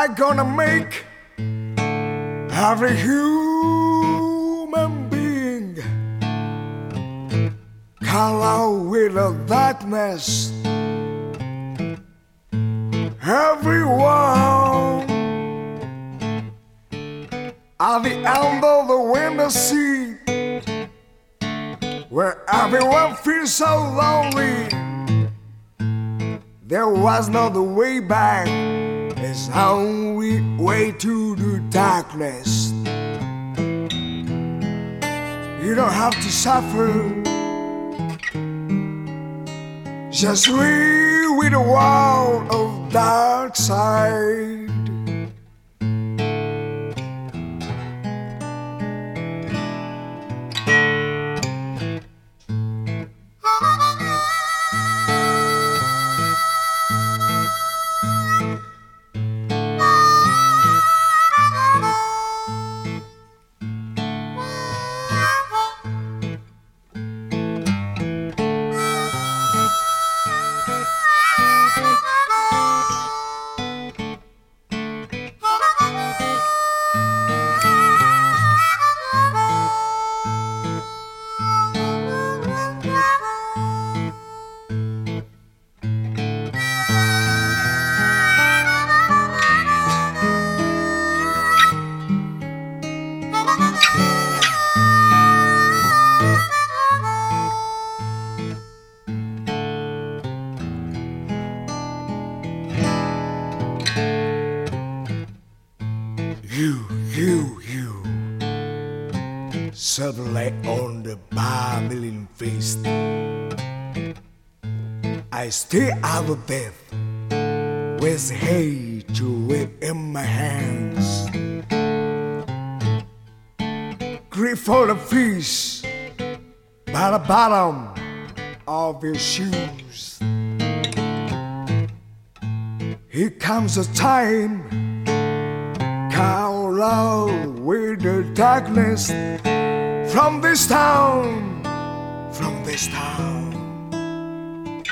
I gonna make every human being color with a darkness. Everyone at the end of the window seat, where everyone feels so lonely. There was no way back. It's only way to the darkness. You don't have to suffer. Just live with a world of dark side. Suddenly on the bar million feast. I stay out of death with hate hatred in my hands. Grief for the fish by the bottom of his shoes. Here comes a time count with the darkness from this town, from this town.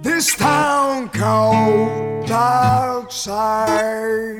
This town called Dark Side.